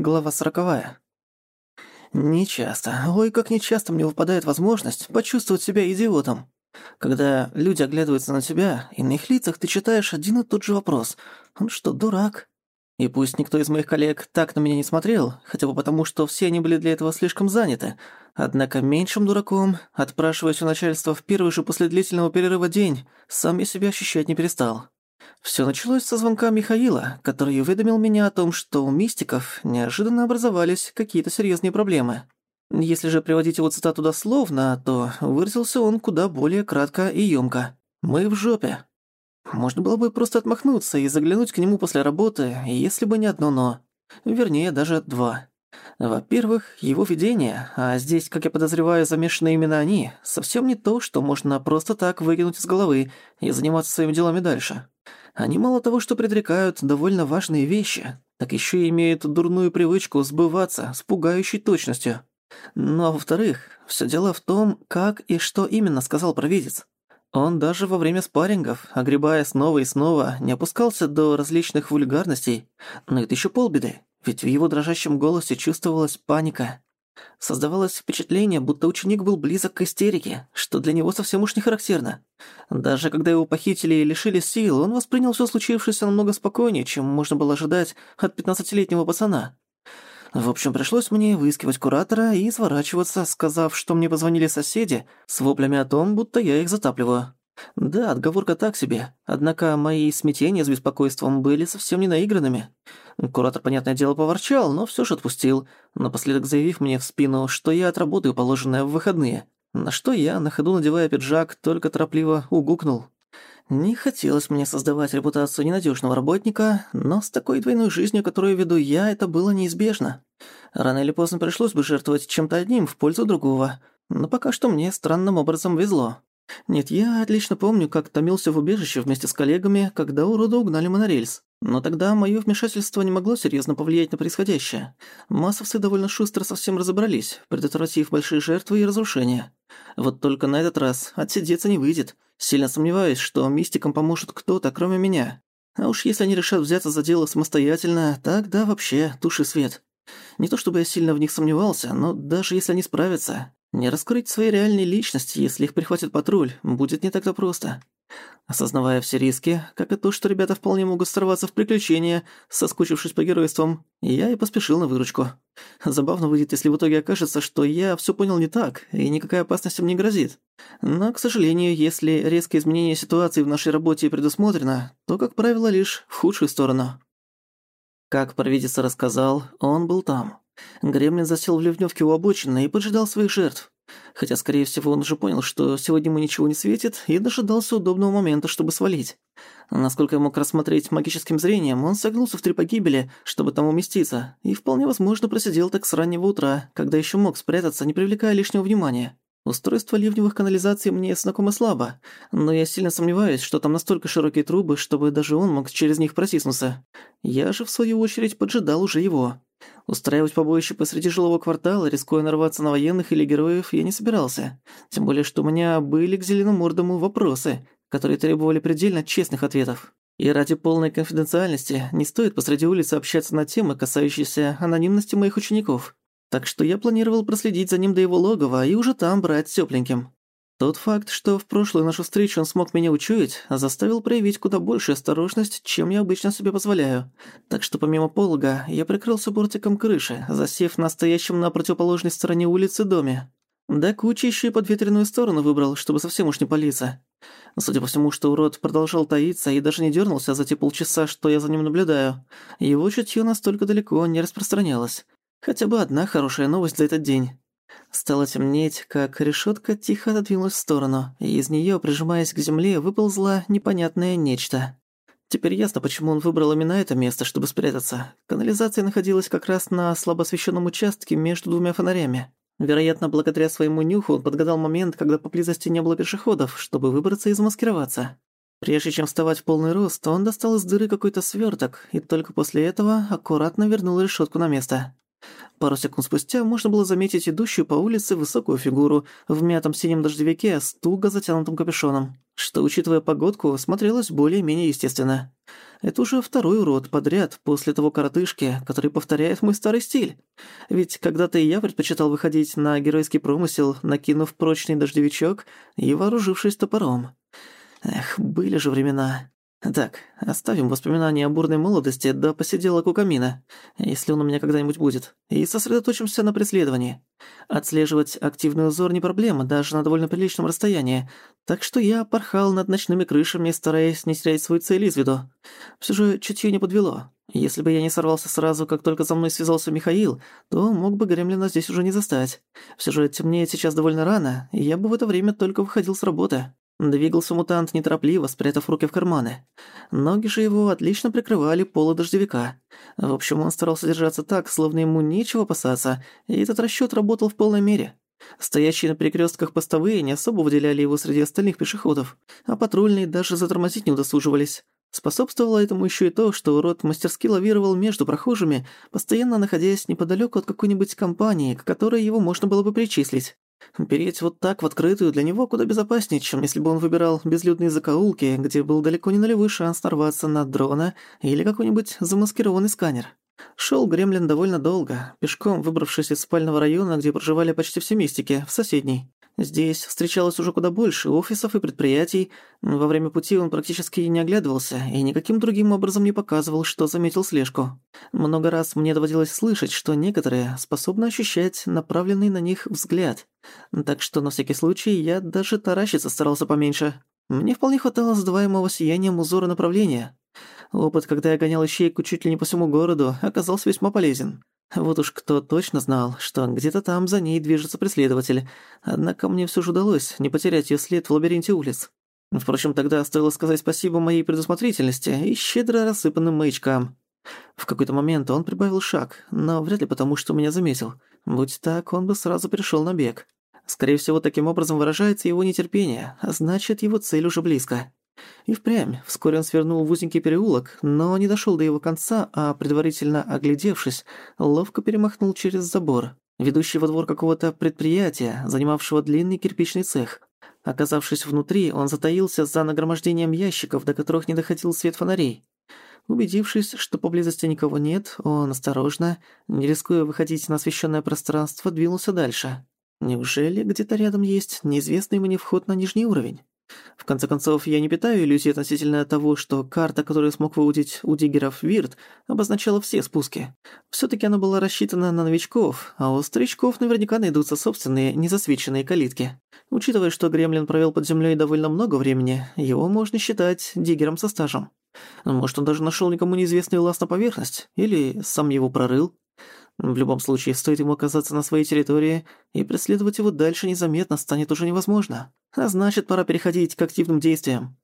Глава сороковая. Нечасто, ой, как нечасто мне выпадает возможность почувствовать себя идиотом. Когда люди оглядываются на тебя, и на их лицах ты читаешь один и тот же вопрос. Он что, дурак? И пусть никто из моих коллег так на меня не смотрел, хотя бы потому, что все они были для этого слишком заняты, однако меньшим дураком, отпрашиваясь у начальства в первый же после длительного перерыва день, сам я себя ощущать не перестал. Все началось со звонка Михаила, который уведомил меня о том, что у мистиков неожиданно образовались какие-то серьезные проблемы. Если же приводить его цитату дословно, то выразился он куда более кратко и ёмко. «Мы в жопе». Можно было бы просто отмахнуться и заглянуть к нему после работы, если бы не одно «но». Вернее, даже два. Во-первых, его видение, а здесь, как я подозреваю, замешаны именно они, совсем не то, что можно просто так выкинуть из головы и заниматься своими делами дальше. Они мало того, что предрекают довольно важные вещи, так еще и имеют дурную привычку сбываться с пугающей точностью. Ну а во-вторых, все дело в том, как и что именно сказал провидец. Он даже во время спаррингов, огребая снова и снова, не опускался до различных вульгарностей, но это еще полбеды, ведь в его дрожащем голосе чувствовалась паника. Создавалось впечатление, будто ученик был близок к истерике, что для него совсем уж не характерно. Даже когда его похитили и лишили сил, он воспринял все случившееся намного спокойнее, чем можно было ожидать от пятнадцатилетнего пацана. В общем, пришлось мне выискивать куратора и сворачиваться, сказав, что мне позвонили соседи с воплями о том, будто я их затапливаю. Да, отговорка так себе, однако мои смятения с беспокойством были совсем не наигранными. Куратор, понятное дело, поворчал, но всё же отпустил, напоследок заявив мне в спину, что я отработаю положенное в выходные. На что я, на ходу надевая пиджак, только торопливо угукнул. Не хотелось мне создавать репутацию ненадёжного работника, но с такой двойной жизнью, которую веду я, это было неизбежно. Рано или поздно пришлось бы жертвовать чем-то одним в пользу другого, но пока что мне странным образом везло. Нет, я отлично помню, как томился в убежище вместе с коллегами, когда урода угнали монорельс. Но тогда моё вмешательство не могло серьёзно повлиять на происходящее. Массовцы довольно шустро совсем разобрались, предотвратив большие жертвы и разрушения. Вот только на этот раз отсидеться не выйдет. Сильно сомневаюсь, что мистикам поможет кто-то, кроме меня. А уж если они решат взяться за дело самостоятельно, тогда вообще туши свет. Не то чтобы я сильно в них сомневался, но даже если они справятся, не раскрыть свои реальные личности, если их прихватит патруль, будет не так-то просто. Осознавая все риски, как и то, что ребята вполне могут сорваться в приключения, соскучившись по геройствам, я и поспешил на выручку. Забавно выйдет, если в итоге окажется, что я все понял не так, и никакая опасность им не грозит. Но, к сожалению, если резкое изменение ситуации в нашей работе предусмотрено, то, как правило, лишь в худшую сторону. Как провидец рассказал, он был там. Гремлин засел в ливневке у обочины и поджидал своих жертв. Хотя, скорее всего, он уже понял, что сегодня ему ничего не светит, и дожидался удобного момента, чтобы свалить. Насколько я мог рассмотреть магическим зрением, он согнулся в три погибели, чтобы там уместиться, и вполне возможно просидел так с раннего утра, когда еще мог спрятаться, не привлекая лишнего внимания. Устройство ливневых канализаций мне знакомо слабо, но я сильно сомневаюсь, что там настолько широкие трубы, чтобы даже он мог через них протиснуться. Я же, в свою очередь, поджидал уже его. Устраивать побоище посреди жилого квартала, рискуя нарваться на военных или героев, я не собирался. Тем более, что у меня были к зеленомордому вопросы, которые требовали предельно честных ответов. И ради полной конфиденциальности не стоит посреди улицы общаться на темы, касающиеся анонимности моих учеников. Так что я планировал проследить за ним до его логова и уже там брать тёпленьким. Тот факт, что в прошлую нашу встречу он смог меня учуять, заставил проявить куда большую осторожность, чем я обычно себе позволяю. Так что помимо полога, я прикрылся бортиком крыши, засев на стоящем на противоположной стороне улицы доме. Да куча ещё и подветренную сторону выбрал, чтобы совсем уж не палиться. Судя по всему, что урод продолжал таиться и даже не дернулся за те полчаса, что я за ним наблюдаю, его чутье настолько далеко не распространялось. Хотя бы одна хорошая новость за этот день. Стало темнеть, как решетка тихо отодвинулась в сторону, и из нее, прижимаясь к земле, выползло непонятное нечто. Теперь ясно, почему он выбрал именно это место, чтобы спрятаться. Канализация находилась как раз на слабо освещенном участке между двумя фонарями. Вероятно, благодаря своему нюху он подгадал момент, когда поблизости не было пешеходов, чтобы выбраться и замаскироваться. Прежде чем вставать в полный рост, он достал из дыры какой-то свёрток и только после этого аккуратно вернул решетку на место. Пару секунд спустя можно было заметить идущую по улице высокую фигуру в мятом синем дождевике с туго затянутым капюшоном. что, учитывая погодку, смотрелось более-менее естественно. Это уже второй урод подряд после того коротышки, который повторяет мой старый стиль. Ведь когда-то и я предпочитал выходить на геройский промысел, накинув прочный дождевичок и вооружившись топором. Эх, были же времена. Так, оставим воспоминания о бурной молодости до посиделок у камина, если он у меня когда-нибудь будет, и сосредоточимся на преследовании. Отслеживать активный узор не проблема, даже на довольно приличном расстоянии, так что я порхал над ночными крышами, стараясь не терять свою цель из виду. Всё же чутье не подвело. Если бы я не сорвался сразу, как только за мной связался Михаил, то мог бы Гремлина здесь уже не застать. Всё же темнеет сейчас довольно рано, и я бы в это время только выходил с работы. Двигался мутант неторопливо, спрятав руки в карманы. Ноги же его отлично прикрывали полы дождевика. В общем, он старался держаться так, словно ему нечего опасаться, и этот расчёт работал в полной мере. Стоящие на перекрёстках постовые не особо выделяли его среди остальных пешеходов, а патрульные даже затормозить не удосуживались. Способствовало этому ещё и то, что урод мастерски лавировал между прохожими, постоянно находясь неподалёку от какой-нибудь компании, к которой его можно было бы причислить. Переть вот так в открытую для него куда безопаснее, чем если бы он выбирал безлюдные закоулки, где был далеко не нулевой шанс нарваться на дрона или какой-нибудь замаскированный сканер. Шёл Гремлин довольно долго, пешком выбравшись из спального района, где проживали почти все мистики, в соседний. Здесь встречалось уже куда больше офисов и предприятий. Во время пути он практически не оглядывался и никаким другим образом не показывал, что заметил слежку. Много раз мне доводилось слышать, что некоторые способны ощущать направленный на них взгляд. Так что на всякий случай я даже таращиться старался поменьше. Мне вполне хватало сдаваемого сиянием узора направления. Опыт, когда я гонял ищейку чуть ли не по всему городу, оказался весьма полезен. Вот уж кто точно знал, что где-то там за ней движется преследователь, однако мне всё же удалось не потерять её след в лабиринте улиц. Впрочем, тогда стоило сказать спасибо моей предусмотрительности и щедро рассыпанным маячкам. В какой-то момент он прибавил шаг, но вряд ли потому, что меня заметил. Будь так, он бы сразу перешёл на бег. Скорее всего, таким образом выражается его нетерпение, а значит, его цель уже близко. И впрямь, вскоре он свернул в узенький переулок, но не дошёл до его конца, а, предварительно оглядевшись, ловко перемахнул через забор, ведущий во двор какого-то предприятия, занимавшего длинный кирпичный цех. Оказавшись внутри, он затаился за нагромождением ящиков, до которых не доходил свет фонарей. Убедившись, что поблизости никого нет, он осторожно, не рискуя выходить на освещенное пространство, двинулся дальше. Неужели где-то рядом есть неизвестный мне вход на нижний уровень? В конце концов, я не питаю иллюзий относительно того, что карта, которую смог выудить у диггеров Вирт, обозначала все спуски. Всё-таки она была рассчитана на новичков, а у старичков наверняка найдутся собственные незасвеченные калитки. Учитывая, что Гремлин провёл под землёй довольно много времени, его можно считать диггером со стажем. Может, он даже нашёл никому неизвестный лаз на поверхность, или сам его прорыл. В любом случае, стоит ему оказаться на своей территории, и преследовать его дальше незаметно станет уже невозможно. А значит, пора переходить к активным действиям.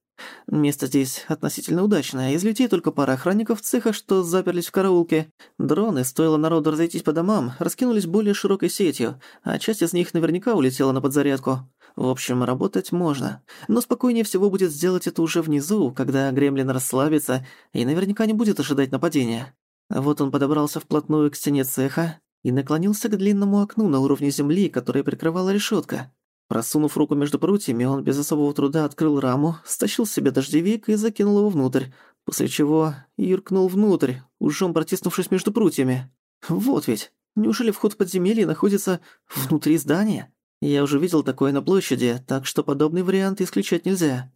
Место здесь относительно удачное. Из людей только пара охранников цеха, что заперлись в караулке. Дроны, стоило народу разойтись по домам, раскинулись более широкой сетью, а часть из них наверняка улетела на подзарядку. В общем, работать можно. Но спокойнее всего будет сделать это уже внизу, когда гремлин расслабится и наверняка не будет ожидать нападения. Вот он подобрался вплотную к стене цеха и наклонился к длинному окну на уровне земли, которое прикрывала решетка. Просунув руку между прутьями, он без особого труда открыл раму, стащил себе дождевик и закинул его внутрь, после чего юркнул внутрь, ужом протиснувшись между прутьями. Вот ведь, неужели вход в подземелье находится внутри здания? Я уже видел такое на площади, так что подобный вариант исключать нельзя.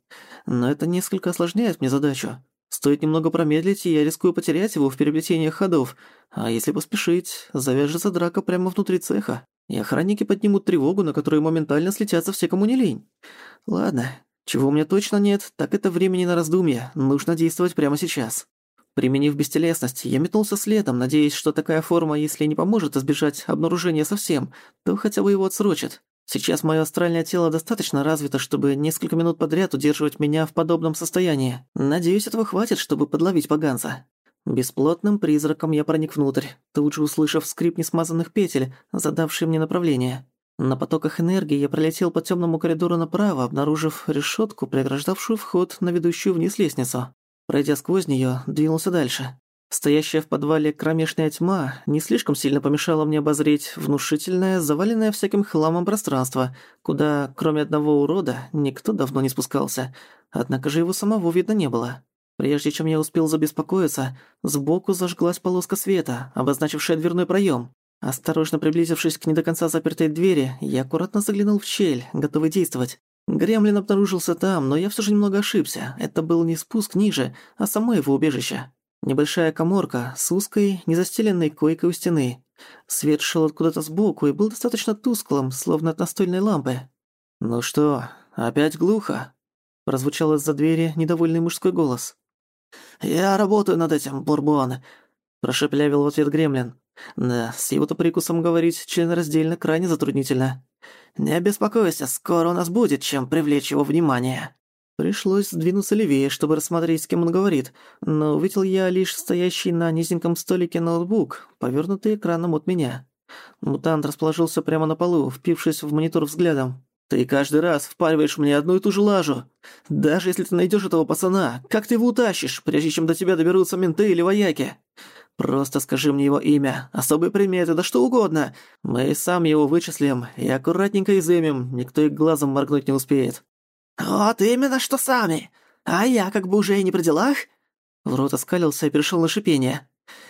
Но это несколько осложняет мне задачу. Стоит немного промедлить, и я рискую потерять его в переплетениях ходов. А если поспешить, завяжется драка прямо внутри цеха. И охранники поднимут тревогу, на которую моментально слетятся все, кому не лень. Ладно, чего у меня точно нет, так это времени на раздумья. Нужно действовать прямо сейчас. Применив бестелесность, я метнулся следом, надеясь, что такая форма, если не поможет избежать обнаружения совсем, то хотя бы его отсрочит. Сейчас моё астральное тело достаточно развито, чтобы несколько минут подряд удерживать меня в подобном состоянии. Надеюсь, этого хватит, чтобы подловить поганца. Бесплотным призраком я проник внутрь, тут же услышав скрип несмазанных петель, задавший мне направление. На потоках энергии я пролетел по тёмному коридору направо, обнаружив решётку, преграждавшую вход на ведущую вниз лестницу. Пройдя сквозь неё, двинулся дальше. Стоящая в подвале кромешная тьма не слишком сильно помешала мне обозреть внушительное, заваленное всяким хламом пространство, куда, кроме одного урода, никто давно не спускался. Однако же его самого видно не было. Прежде чем я успел забеспокоиться, сбоку зажглась полоска света, обозначившая дверной проём. Осторожно приблизившись к не до конца запертой двери, я аккуратно заглянул в щель, готовый действовать. Гремлин обнаружился там, но я всё же немного ошибся. Это был не спуск ниже, а само его убежище. Небольшая коморка с узкой, незастеленной койкой у стены. Свет шел откуда-то сбоку и был достаточно тусклым, словно от настольной лампы. «Ну что, опять глухо?» Прозвучал из-за двери недовольный мужской голос. «Я работаю над этим, Бурбон», – прошеплявил в ответ Гремлин. «Да, с его-то прикусом говорить членораздельно крайне затруднительно. Не беспокойся, скоро у нас будет чем привлечь его внимание». Пришлось сдвинуться левее, чтобы рассмотреть, с кем он говорит, но увидел я лишь стоящий на низеньком столике ноутбук, повернутый экраном от меня. Мутант расположился прямо на полу, впившись в монитор взглядом. «Ты каждый раз впариваешь мне одну и ту же лажу. Даже если ты найдешь этого пацана, как ты его утащишь, прежде чем до тебя доберутся менты или вояки? Просто скажи мне его имя, особые приметы, да что угодно. Мы сам его вычислим и аккуратненько изымем, никто и глазом моргнуть не успеет». «Вот именно что сами. А я как бы уже и не при делах». Врот оскалился и перешел на шипение.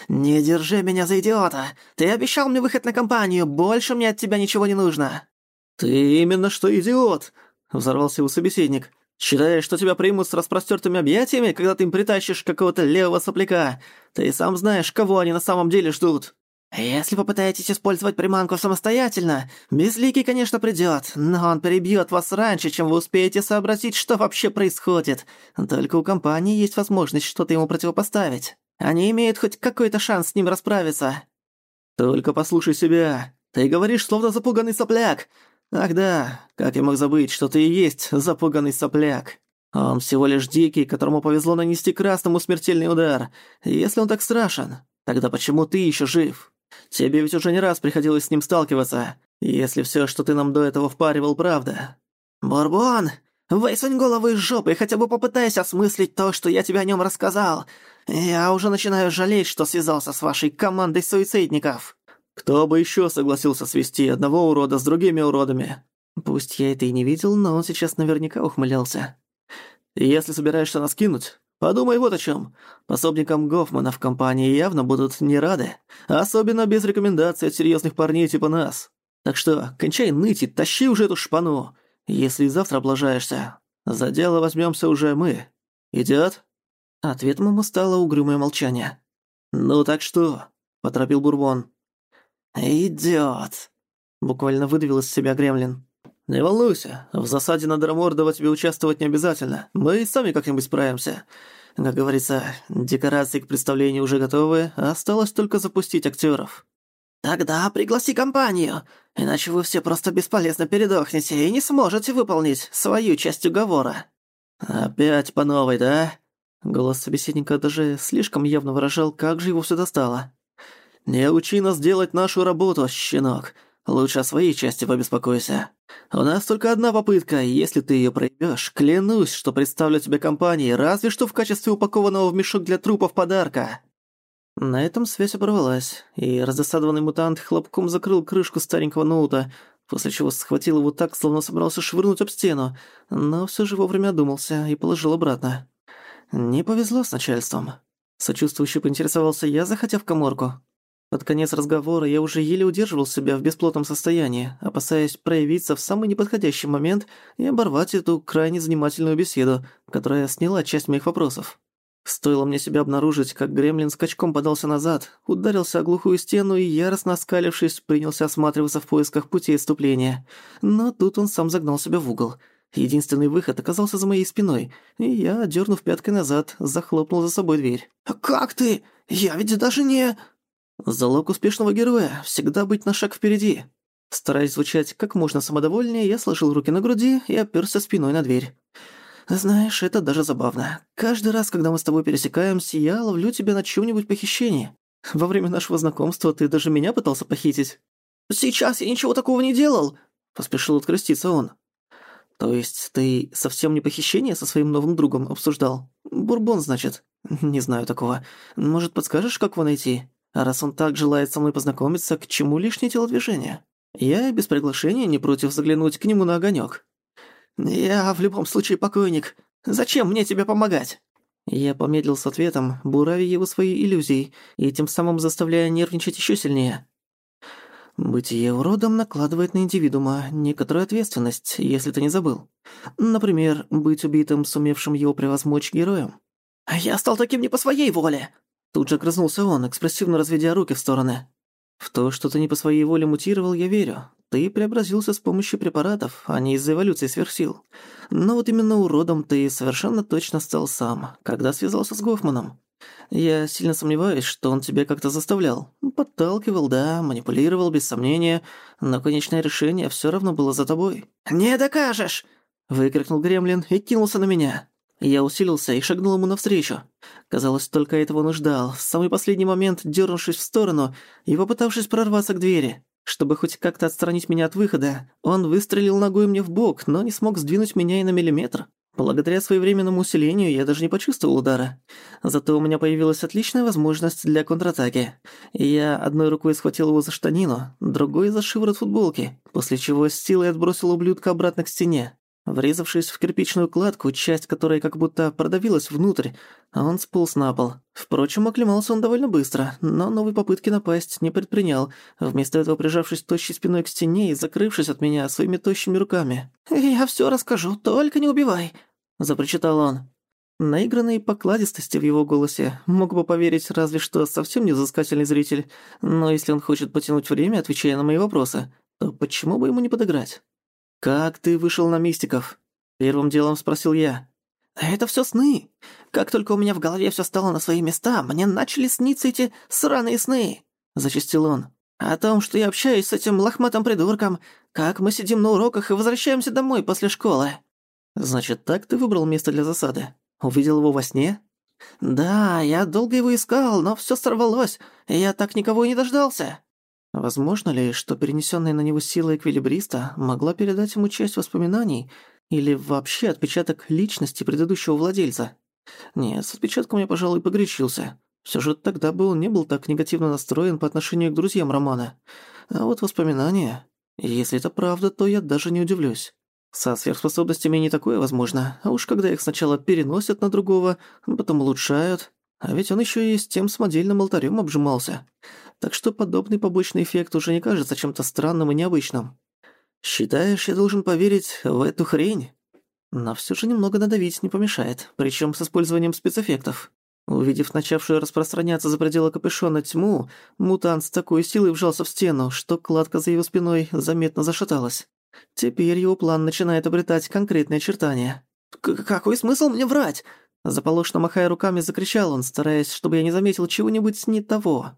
«Не держи меня за идиота! Ты обещал мне выход на компанию, больше мне от тебя ничего не нужно!» «Ты именно что идиот!» — взорвался его собеседник. «Считаешь, что тебя примут с распростёртыми объятиями, когда ты им притащишь какого-то левого сопляка? Ты сам знаешь, кого они на самом деле ждут!» «Если попытаетесь использовать приманку самостоятельно, Безликий, конечно, придёт, но он перебьёт вас раньше, чем вы успеете сообразить, что вообще происходит. Только у компании есть возможность что-то ему противопоставить. Они имеют хоть какой-то шанс с ним расправиться». «Только послушай себя. Ты говоришь, словно запуганный сопляк. Ах да, как я мог забыть, что ты и есть запуганный сопляк». Он всего лишь дикий, которому повезло нанести красному смертельный удар. Если он так страшен, тогда почему ты ещё жив? Тебе ведь уже не раз приходилось с ним сталкиваться, если всё, что ты нам до этого впаривал, правда. Бурбон, высунь голову из жопы и хотя бы попытайся осмыслить то, что я тебе о нём рассказал. Я уже начинаю жалеть, что связался с вашей командой суицидников. Кто бы ещё согласился свести одного урода с другими уродами? Пусть я это и не видел, но он сейчас наверняка ухмылялся. Если собираешься нас кинуть, Подумай вот о чем. Пособникам Гофмана в компании явно будут не рады. Особенно без рекомендаций от серьезных парней типа нас. Так что, кончай ныть и тащи уже эту шпану. Если завтра облажаешься, за дело возьмемся уже мы. Идет? Ответом ему стало угрюмое молчание. «Ну так что?» – поторопил Бурбон. «Идёт», – буквально выдавил из себя Гремлин. «Не волнуйся, в засаде на Драмордова тебе участвовать не обязательно. Мы и сами как-нибудь справимся. Как говорится, декорации к представлению уже готовы, осталось только запустить актеров. «Тогда пригласи компанию, иначе вы все просто бесполезно передохнете и не сможете выполнить свою часть уговора». «Опять по новой, да?» Голос собеседника даже слишком явно выражал, как же его все достало. «Не учи нас делать нашу работу, щенок. Лучше о своей части побеспокойся. У нас только одна попытка, если ты её проебёшь, клянусь, что представлю тебе компании, разве что в качестве упакованного в мешок для трупов подарка». На этом связь оборвалась, и раздосадованный мутант хлопком закрыл крышку старенького ноута, после чего схватил его так, словно собрался швырнуть об стену, но всё же вовремя одумался и положил обратно. Не повезло с начальством. Сочувствующе поинтересовался я, захотя в коморку. Под конец разговора я уже еле удерживал себя в бесплотном состоянии, опасаясь проявиться в самый неподходящий момент и оборвать эту крайне занимательную беседу, которая сняла часть моих вопросов. Стоило мне себя обнаружить, как гремлин скачком подался назад, ударился о глухую стену и, яростно оскалившись, принялся осматриваться в поисках пути отступления. Но тут он сам загнал себя в угол. Единственный выход оказался за моей спиной, и я, дернув пяткой назад, захлопнул за собой дверь. «Как ты? Я ведь даже не...» Залог успешного героя – всегда быть на шаг впереди. Стараясь звучать как можно самодовольнее, я сложил руки на груди и оперся спиной на дверь. «Знаешь, это даже забавно. Каждый раз, когда мы с тобой пересекаемся, я ловлю тебя на чьём-нибудь похищении. Во время нашего знакомства ты даже меня пытался похитить». «Сейчас я ничего такого не делал!» – поспешил откреститься он. «То есть ты совсем не похищение со своим новым другом обсуждал? Бурбон, значит?» Не знаю такого. Может, подскажешь, как его найти? А раз он так желает со мной познакомиться, к чему лишнее телодвижение? Я без приглашения не против заглянуть к нему на огонёк. Я в любом случае покойник. Зачем мне тебе помогать? Я помедлил с ответом, буравя его своей иллюзией, и тем самым заставляя нервничать ещё сильнее. Бытие уродом накладывает на индивидуума некоторую ответственность, если ты не забыл. Например, быть убитым, сумевшим его превозмочь героем. «А я стал таким не по своей воле!» Тут же огрызнулся он, экспрессивно разведя руки в стороны. «В то, что ты не по своей воле мутировал, я верю. Ты преобразился с помощью препаратов, а не из-за эволюции сверхсил. Но вот именно уродом ты совершенно точно стал сам, когда связался с Гофманом. Я сильно сомневаюсь, что он тебя как-то заставлял. Подталкивал, да, манипулировал, без сомнения, но конечное решение всё равно было за тобой». «Не докажешь!» — выкрикнул Гремлин и кинулся на меня. Я усилился и шагнул ему навстречу. Казалось, только этого он и ждал, в самый последний момент дернувшись в сторону и попытавшись прорваться к двери. Чтобы хоть как-то отстранить меня от выхода, он выстрелил ногой мне в бок, но не смог сдвинуть меня и на миллиметр. Благодаря своевременному усилению я даже не почувствовал удара. Зато у меня появилась отличная возможность для контратаки. Я одной рукой схватил его за штанину, другой за шиворот футболки, после чего с силой отбросил ублюдка обратно к стене. Врезавшись в кирпичную кладку, часть которой как будто продавилась внутрь, он сполз на пол. Впрочем, оклемался он довольно быстро, но новой попытки напасть не предпринял, вместо этого прижавшись тощей спиной к стене и закрывшись от меня своими тощими руками. «Я всё расскажу, только не убивай!» – запричитал он. Наигранной покладистости в его голосе мог бы поверить разве что совсем невзыскательный зритель, но если он хочет потянуть время, отвечая на мои вопросы, то почему бы ему не подыграть? «Как ты вышел на мистиков?» Первым делом спросил я. «Это всё сны. Как только у меня в голове всё стало на свои места, мне начали сниться эти сраные сны», — зачастил он. «О том, что я общаюсь с этим лохматым придурком, как мы сидим на уроках и возвращаемся домой после школы». «Значит, так ты выбрал место для засады? Увидел его во сне?» «Да, я долго его искал, но всё сорвалось, и я так никого и не дождался». Возможно ли, что перенесённая на него сила эквилибриста могла передать ему часть воспоминаний или вообще отпечаток личности предыдущего владельца? Нет, с отпечатком я, пожалуй, погорячился. Всё же тогда бы он не был так негативно настроен по отношению к друзьям Романа. А вот воспоминания... Если это правда, то я даже не удивлюсь. Со сверхспособностями не такое возможно, а уж когда их сначала переносят на другого, потом улучшают. А ведь он ещё и с тем самодельным алтарем обжимался так что подобный побочный эффект уже не кажется чем-то странным и необычным. Считаешь, я должен поверить в эту хрень? Но всё же немного надавить не помешает, причём с использованием спецэффектов. Увидев начавшую распространяться за пределы капюшона тьму, мутант с такой силой вжался в стену, что кладка за его спиной заметно зашаталась. Теперь его план начинает обретать конкретные очертания. «Какой смысл мне врать?» Заполошно махая руками, закричал он, стараясь, чтобы я не заметил чего-нибудь не того.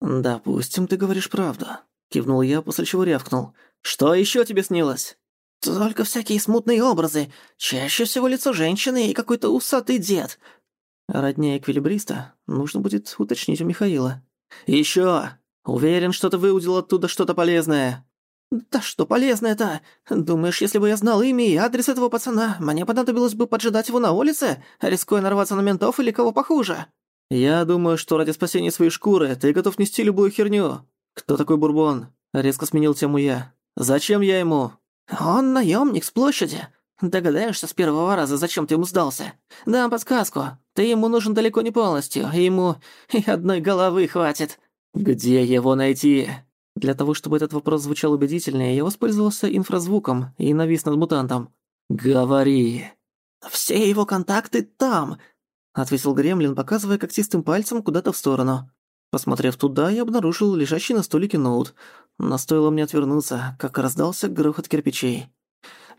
«Допустим, ты говоришь правду», — кивнул я, после чего рявкнул. «Что ещё тебе снилось?» «Только всякие смутные образы. Чаще всего лицо женщины и какой-то усатый дед». Роднее эквилибриста нужно будет уточнить у Михаила. «Ещё! Уверен, что ты выудил оттуда что-то полезное». «Да что полезное-то? Думаешь, если бы я знал имя и адрес этого пацана, мне понадобилось бы поджидать его на улице, рискуя нарваться на ментов или кого похуже?» «Я думаю, что ради спасения своей шкуры ты готов нести любую херню. Кто такой Бурбон?» Резко сменил тему я. «Зачем я ему?» «Он наемник с площади. Догадаешься с первого раза, зачем ты ему сдался? Дам подсказку. Ты ему нужен далеко не полностью, ему и одной головы хватит». «Где его найти?» Для того, чтобы этот вопрос звучал убедительнее, я воспользовался инфразвуком и навис над мутантом. «Говори». «Все его контакты там. — ответил Гремлин, показывая когтистым пальцем куда-то в сторону. Посмотрев туда, я обнаружил лежащий на столике ноут. Но мне отвернуться, как раздался грохот кирпичей.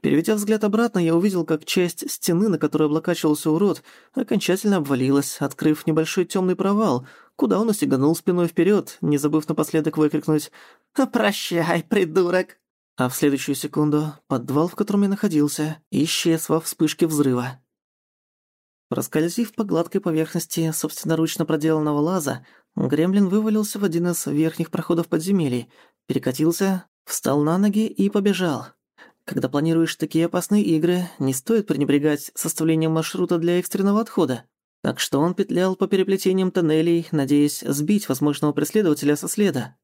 Переведя взгляд обратно, я увидел, как часть стены, на которой облокачивался урод, окончательно обвалилась, открыв небольшой темный провал, куда он усиганул спиной вперед, не забыв напоследок выкрикнуть «Прощай, придурок!». А в следующую секунду подвал, в котором я находился, исчез во вспышке взрыва. Проскользив по гладкой поверхности собственноручно проделанного лаза, Гремлин вывалился в один из верхних проходов подземелий, перекатился, встал на ноги и побежал. Когда планируешь такие опасные игры, не стоит пренебрегать составлением маршрута для экстренного отхода. Так что он петлял по переплетениям тоннелей, надеясь сбить возможного преследователя со следа.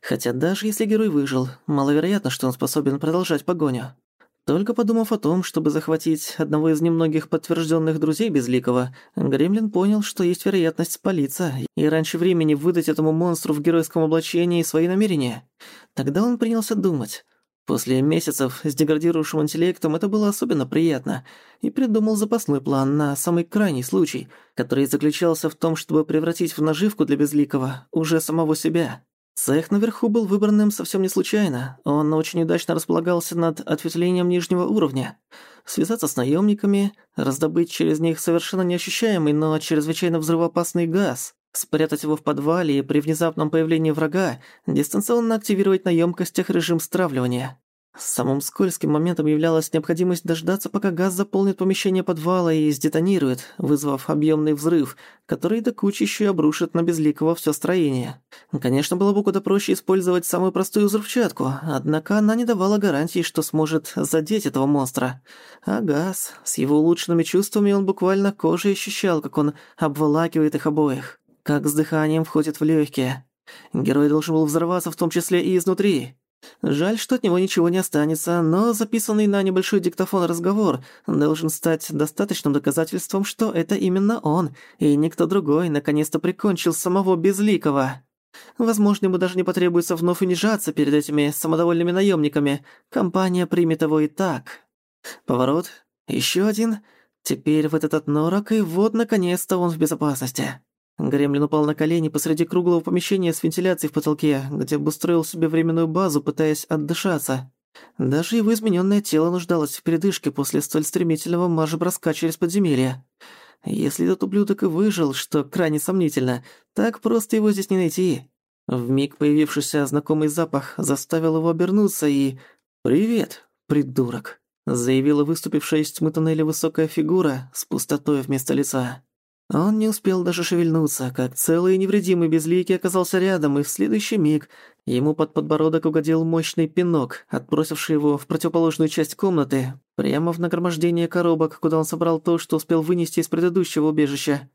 Хотя даже если герой выжил, маловероятно, что он способен продолжать погоню. Только подумав о том, чтобы захватить одного из немногих подтвержденных друзей Безликого, Гремлин понял, что есть вероятность спалиться и раньше времени выдать этому монстру в геройском облачении свои намерения. Тогда он принялся думать. После месяцев с деградирующим интеллектом это было особенно приятно, и придумал запасной план на самый крайний случай, который заключался в том, чтобы превратить в наживку для Безликого уже самого себя. Цех наверху был выбранным совсем не случайно. Он очень удачно располагался над ответвлением нижнего уровня. Связаться с наемниками, раздобыть через них совершенно неощущаемый, но чрезвычайно взрывоопасный газ, спрятать его в подвале и при внезапном появлении врага дистанционно активировать на ёмкостях режим стравливания. Самым скользким моментом являлась необходимость дождаться, пока газ заполнит помещение подвала и сдетонирует, вызвав объемный взрыв, который до кучи еще и обрушит на безликого все строение. Конечно, было бы куда проще использовать самую простую взрывчатку, однако она не давала гарантии, что сможет задеть этого монстра. А газ, с его улучшенными чувствами, он буквально кожей ощущал, как он обволакивает их обоих, как с дыханием входит в легкие. Герой должен был взорваться в том числе и изнутри. Жаль, что от него ничего не останется, но записанный на небольшой диктофон разговор должен стать достаточным доказательством, что это именно он, и никто другой наконец-то прикончил самого Безликого. Возможно, ему даже не потребуется вновь унижаться перед этими самодовольными наемниками. Компания примет его и так. Поворот. Еще один. Теперь в этот отнорок, и вот, наконец-то, он в безопасности. Гремлин упал на колени посреди круглого помещения с вентиляцией в потолке, где обустроил себе временную базу, пытаясь отдышаться. Даже его измененное тело нуждалось в передышке после столь стремительного марш-броска через подземелье. Если этот ублюдок и выжил, что крайне сомнительно, так просто его здесь не найти. Вмиг появившийся знакомый запах заставил его обернуться и... «Привет, придурок», — заявила выступившая из тьмы тоннеля высокая фигура с пустотой вместо лица. Он не успел даже шевельнуться, как целый и невредимый безликий оказался рядом, и в следующий миг ему под подбородок угодил мощный пинок, отбросивший его в противоположную часть комнаты, прямо в нагромождение коробок, куда он собрал то, что успел вынести из предыдущего убежища.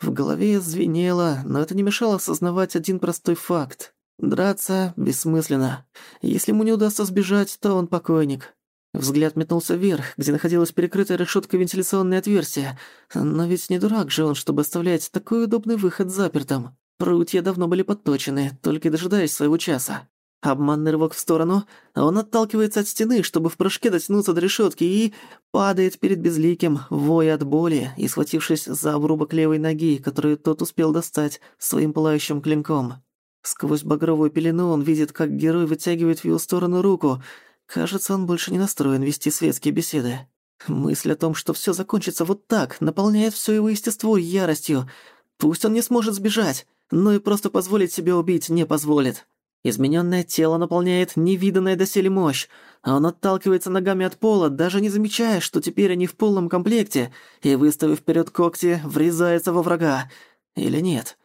В голове звенело, но это не мешало осознавать один простой факт. Драться бессмысленно. Если ему не удастся сбежать, то он покойник. Взгляд метнулся вверх, где находилась перекрытая решеткой вентиляционное отверстие. Но ведь не дурак же он, чтобы оставлять такой удобный выход запертым. Прутья давно были подточены, только дожидаясь своего часа. Обманный рывок в сторону, он отталкивается от стены, чтобы в прыжке дотянуться до решетки и падает перед безликим, воя от боли и схватившись за обрубок левой ноги, которую тот успел достать своим пылающим клинком. Сквозь багровую пелену он видит, как герой вытягивает в его сторону руку — Кажется, он больше не настроен вести светские беседы. Мысль о том, что всё закончится вот так, наполняет всё его естество яростью. Пусть он не сможет сбежать, но и просто позволить себе убить не позволит. Изменённое тело наполняет невиданная доселе мощь, а он отталкивается ногами от пола, даже не замечая, что теперь они в полном комплекте, и, выставив вперёд когти, врезается во врага. Или нет?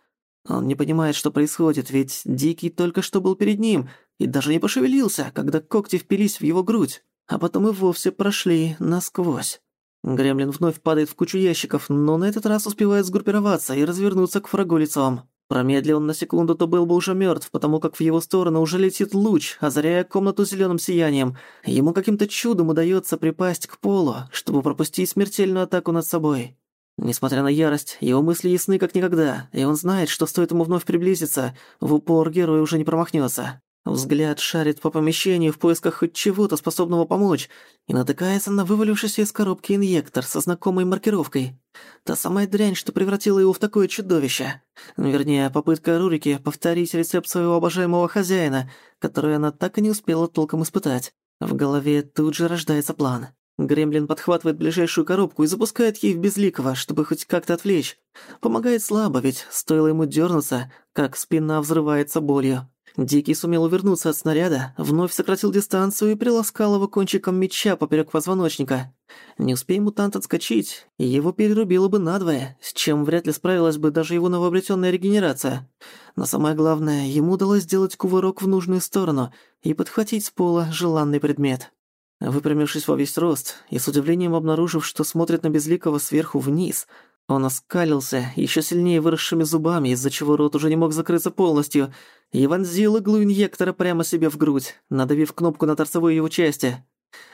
Он не понимает, что происходит, ведь Дикий только что был перед ним и даже не пошевелился, когда когти впились в его грудь, а потом и вовсе прошли насквозь. Гремлин вновь падает в кучу ящиков, но на этот раз успевает сгруппироваться и развернуться к врагу лицом. Промедли он на секунду, то был бы уже мертв, потому как в его сторону уже летит луч, озаряя комнату зеленым сиянием. Ему каким-то чудом удается припасть к полу, чтобы пропустить смертельную атаку над собой. Несмотря на ярость, его мысли ясны как никогда, и он знает, что стоит ему вновь приблизиться, в упор герой уже не промахнется. Взгляд шарит по помещению в поисках хоть чего-то, способного помочь, и натыкается на вывалившийся из коробки инъектор со знакомой маркировкой. Та самая дрянь, что превратила его в такое чудовище. Вернее, попытка Рурики повторить рецепт своего обожаемого хозяина, который она так и не успела толком испытать. В голове тут же рождается план. Гремлин подхватывает ближайшую коробку и запускает ей в безликого, чтобы хоть как-то отвлечь. Помогает слабо, ведь стоило ему дернуться, как спина взрывается болью. Дикий сумел увернуться от снаряда, вновь сократил дистанцию и приласкал его кончиком меча поперек позвоночника. Не успей мутант отскочить, его перерубило бы надвое, с чем вряд ли справилась бы даже его новообретенная регенерация. Но самое главное, ему удалось сделать кувырок в нужную сторону и подхватить с пола желанный предмет. Выпрямившись во весь рост и с удивлением обнаружив, что смотрит на Безликого сверху вниз, Он оскалился, еще сильнее выросшими зубами, из-за чего рот уже не мог закрыться полностью, и вонзил иглу инъектора прямо себе в грудь, надавив кнопку на торцевой его части.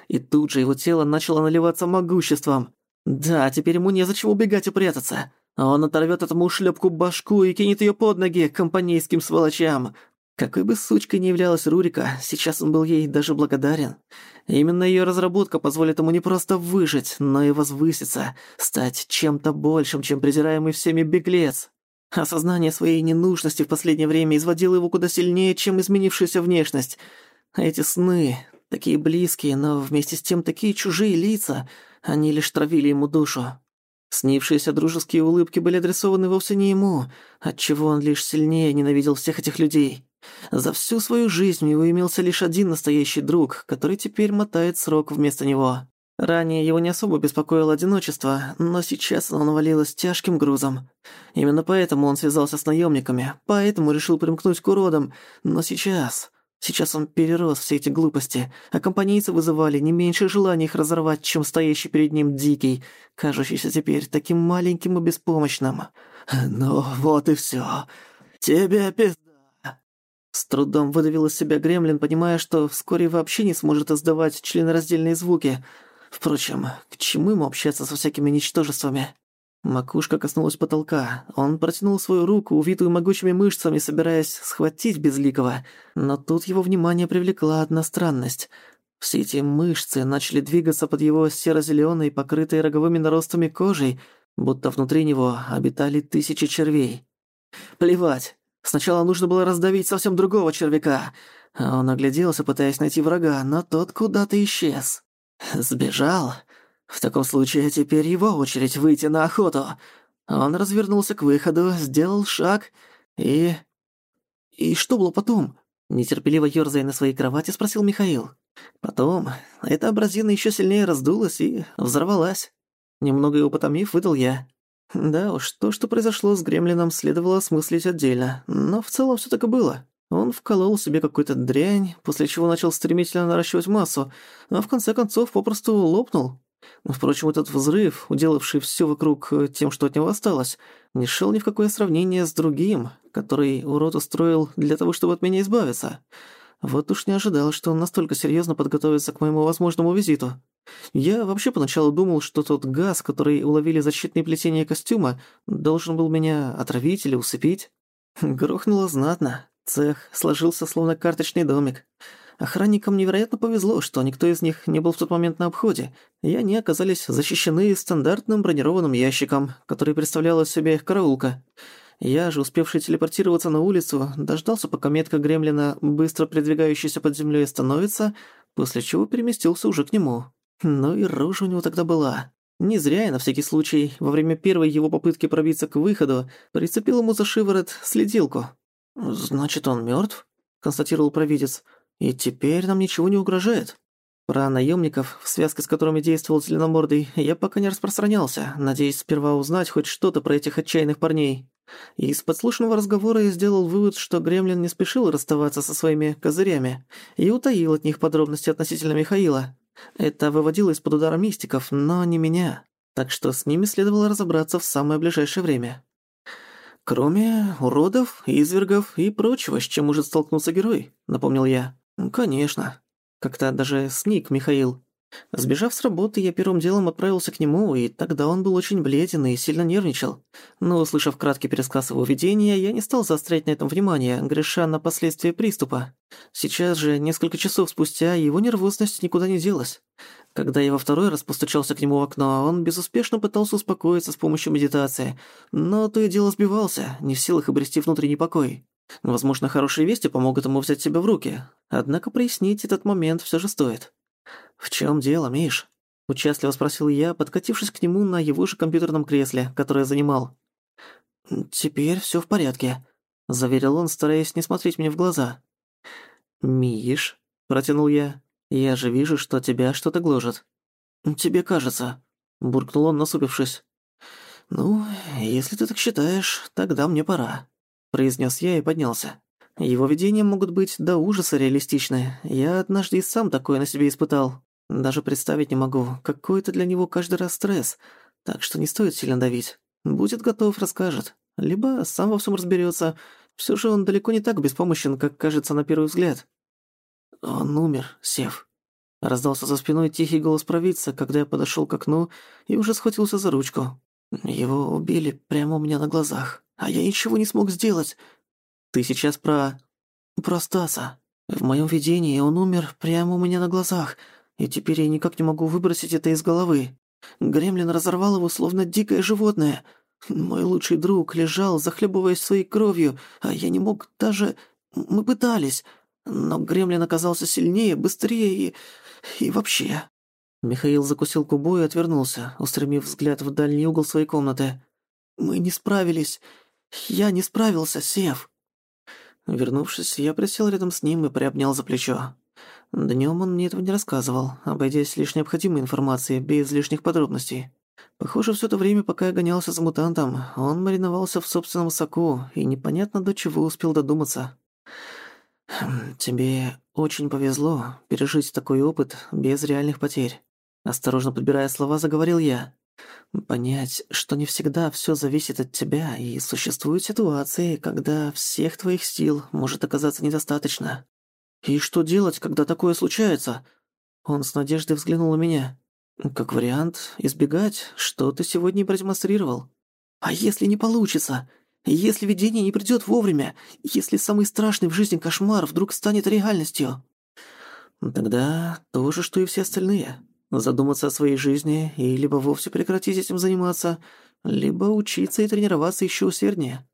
И тут же его тело начало наливаться могуществом. Да, теперь ему незачем убегать и прятаться. Он оторвет этому шлепку башку и кинет ее под ноги компанейским сволочам. Какой бы сучкой ни являлась Рурика, сейчас он был ей даже благодарен. Именно ее разработка позволит ему не просто выжить, но и возвыситься, стать чем-то большим, чем презираемый всеми беглец. Осознание своей ненужности в последнее время изводило его куда сильнее, чем изменившаяся внешность. Эти сны, такие близкие, но вместе с тем такие чужие лица, они лишь травили ему душу. Снившиеся дружеские улыбки были адресованы вовсе не ему, отчего он лишь сильнее ненавидел всех этих людей. За всю свою жизнь у него имелся лишь один настоящий друг, который теперь мотает срок вместо него. Ранее его не особо беспокоило одиночество, но сейчас оно навалилось тяжким грузом. Именно поэтому он связался с наемниками, поэтому решил примкнуть к уродам, но сейчас... Сейчас он перерос все эти глупости, а компанейцы вызывали не меньше желания их разорвать, чем стоящий перед ним дикий, кажущийся теперь таким маленьким и беспомощным. «Ну вот и всё. Тебе пизда». С трудом выдавил из себя гремлин, понимая, что вскоре вообще не сможет издавать членораздельные звуки. Впрочем, к чему ему общаться со всякими ничтожествами? Макушка коснулась потолка. Он протянул свою руку, увитую могучими мышцами, собираясь схватить Безликого. Но тут его внимание привлекла одна странность. Все эти мышцы начали двигаться под его серо-зелёной, покрытой роговыми наростами кожей, будто внутри него обитали тысячи червей. Плевать. Сначала нужно было раздавить совсем другого червяка. Он огляделся, пытаясь найти врага, но тот куда-то исчез. Сбежал? В таком случае теперь его очередь выйти на охоту. Он развернулся к выходу, сделал шаг и... И что было потом? Нетерпеливо ёрзая на своей кровати, спросил Михаил. Потом эта абразина ещё сильнее раздулась и взорвалась. Немного его потомив, выдал я. Да уж, то, что произошло с Гремлином, следовало осмыслить отдельно. Но в целом всё так и было. Он вколол себе какую-то дрянь, после чего начал стремительно наращивать массу, а в конце концов попросту лопнул. Впрочем, этот взрыв, уделавший все вокруг э, тем, что от него осталось, не шел ни в какое сравнение с другим, который урод устроил для того, чтобы от меня избавиться. Вот уж не ожидал, что он настолько серьезно подготовится к моему возможному визиту. Я вообще поначалу думал, что тот газ, который уловили защитные плетения костюма, должен был меня отравить или усыпить. Грохнуло знатно. Цех сложился словно карточный домик. Охранникам невероятно повезло, что никто из них не был в тот момент на обходе, и они оказались защищены стандартным бронированным ящиком, который представляла из себя их караулка. Я же, успевший телепортироваться на улицу, дождался, пока метка гремлина, быстро передвигающаяся под землей, остановится, после чего переместился уже к нему. Ну и рожа у него тогда была. Не зря я, на всякий случай, во время первой его попытки пробиться к выходу, прицепил ему за шиворот следилку. «Значит, он мёртв?» – констатировал провидец. И теперь нам ничего не угрожает. Про наемников, в связке с которыми действовал Зеленомордый, я пока не распространялся, надеясь сперва узнать хоть что-то про этих отчаянных парней. И из подслушанного разговора я сделал вывод, что Гремлин не спешил расставаться со своими козырями и утаил от них подробности относительно Михаила. Это выводило из-под удара мистиков, но не меня. Так что с ними следовало разобраться в самое ближайшее время. Кроме уродов, извергов и прочего, с чем может столкнуться герой, напомнил я. «Конечно». Как-то даже сник Михаил. Сбежав с работы, я первым делом отправился к нему, и тогда он был очень бледен и сильно нервничал. Но, услышав краткий пересказ его видения, я не стал заострять на этом внимание, греша на последствия приступа. Сейчас же, несколько часов спустя, его нервозность никуда не делась. Когда я во второй раз постучался к нему в окно, он безуспешно пытался успокоиться с помощью медитации, но то и дело сбивался, не в силах обрести внутренний покой. Возможно, хорошие вести помогут ему взять себя в руки. Однако прояснить этот момент все же стоит. «В чем дело, Миш?» – участливо спросил я, подкатившись к нему на его же компьютерном кресле, которое занимал. «Теперь все в порядке», – заверил он, стараясь не смотреть мне в глаза. «Миш», – протянул я, – «я же вижу, что тебя что-то гложет». «Тебе кажется», – буркнул он, насупившись. «Ну, если ты так считаешь, тогда мне пора» произнес я и поднялся. Его видения могут быть до ужаса реалистичны. Я однажды и сам такое на себе испытал. Даже представить не могу, какой это для него каждый раз стресс. Так что не стоит сильно давить. Будет готов, расскажет. Либо сам во всем разберется. Все же он далеко не так беспомощен, как кажется на первый взгляд. Он умер, Сев. Раздался за спиной тихий голос провидца, когда я подошел к окну и уже схватился за ручку. Его убили прямо у меня на глазах, а я ничего не смог сделать. Ты сейчас про... про Стаса. В моем видении он умер прямо у меня на глазах, и теперь я никак не могу выбросить это из головы. Гремлин разорвал его, словно дикое животное. Мой лучший друг лежал, захлебываясь своей кровью, а я не мог даже... Мы пытались, но Гремлин оказался сильнее, быстрее и... и вообще... Михаил закусил губу и отвернулся, устремив взгляд в дальний угол своей комнаты. «Мы не справились. Я не справился, Сев». Вернувшись, я присел рядом с ним и приобнял за плечо. Днём он мне этого не рассказывал, обойдясь лишь необходимой информацией, без лишних подробностей. Похоже, всё это время, пока я гонялся за мутантом, он мариновался в собственном соку и непонятно до чего успел додуматься. «Хм, «Тебе очень повезло пережить такой опыт без реальных потерь», осторожно подбирая слова, заговорил я. Понять, что не всегда все зависит от тебя, и существуют ситуации, когда всех твоих сил может оказаться недостаточно. И что делать, когда такое случается? Он с надеждой взглянул на меня. Как вариант, избегать, что ты сегодня продемонстрировал. А если не получится? Если видение не придёт вовремя? Если самый страшный в жизни кошмар вдруг станет реальностью? Тогда то же, что и все остальные задуматься о своей жизни и либо вовсе прекратить этим заниматься, либо учиться и тренироваться еще усерднее.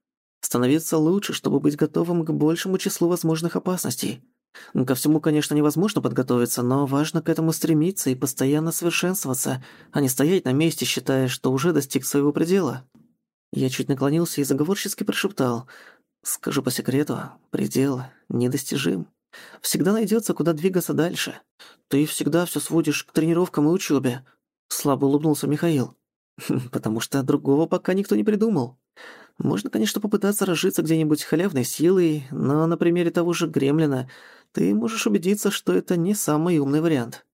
Становиться лучше, чтобы быть готовым к большему числу возможных опасностей. Ко всему, конечно, невозможно подготовиться, но важно к этому стремиться и постоянно совершенствоваться, а не стоять на месте, считая, что уже достиг своего предела. Я чуть наклонился и заговорчески прошептал. «Скажу по секрету, предел недостижим». Всегда найдется, куда двигаться дальше. Ты всегда все сводишь к тренировкам и учебе. Слабо улыбнулся Михаил. Потому что другого пока никто не придумал. Можно, конечно, попытаться разжиться где-нибудь халявной силой, но на примере того же Гремлина ты можешь убедиться, что это не самый умный вариант.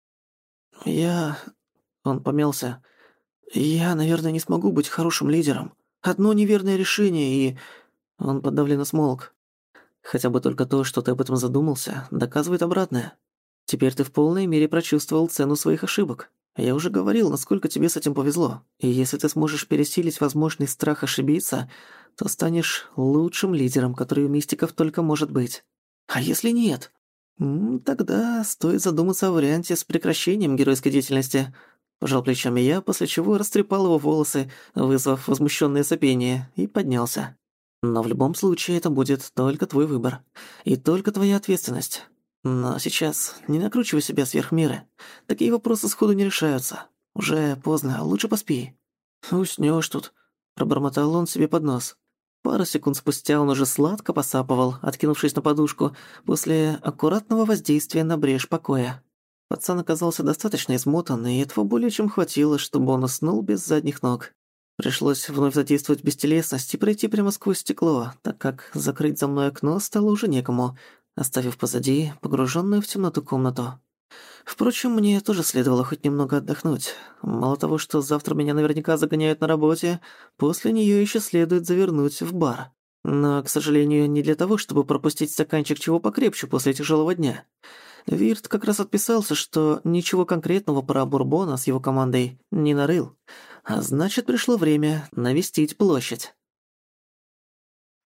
Я... Он помялся. Я, наверное, не смогу быть хорошим лидером. Одно неверное решение, и... Он подавленно смолк. Хотя бы только то, что ты об этом задумался, доказывает обратное. Теперь ты в полной мере прочувствовал цену своих ошибок. Я уже говорил, насколько тебе с этим повезло. И если ты сможешь пересилить возможный страх ошибиться, то станешь лучшим лидером, который у мистиков только может быть. А если нет? Тогда стоит задуматься о варианте с прекращением геройской деятельности. Пожал плечами я, после чего растрепал его волосы, вызвав возмущённое сопение, и поднялся. Но в любом случае это будет только твой выбор. И только твоя ответственность. Но сейчас не накручивай себя сверх меры. Такие вопросы сходу не решаются. Уже поздно, лучше поспи. Уснёшь тут, пробормотал он себе под нос. Пару секунд спустя он уже сладко посапывал, откинувшись на подушку, после аккуратного воздействия на брешь покоя. Пацан оказался достаточно измотан, и этого более чем хватило, чтобы он уснул без задних ног. Пришлось вновь задействовать бестелесность и пройти прямо сквозь стекло, так как закрыть за мной окно стало уже некому, оставив позади погруженную в темноту комнату. Впрочем, мне тоже следовало хоть немного отдохнуть. Мало того, что завтра меня наверняка загоняют на работе, после неё ещё следует завернуть в бар. Но, к сожалению, не для того, чтобы пропустить стаканчик чего покрепче после тяжелого дня. Вирт как раз отписался, что ничего конкретного про Бурбона с его командой не нарыл. А значит, пришло время навестить площадь.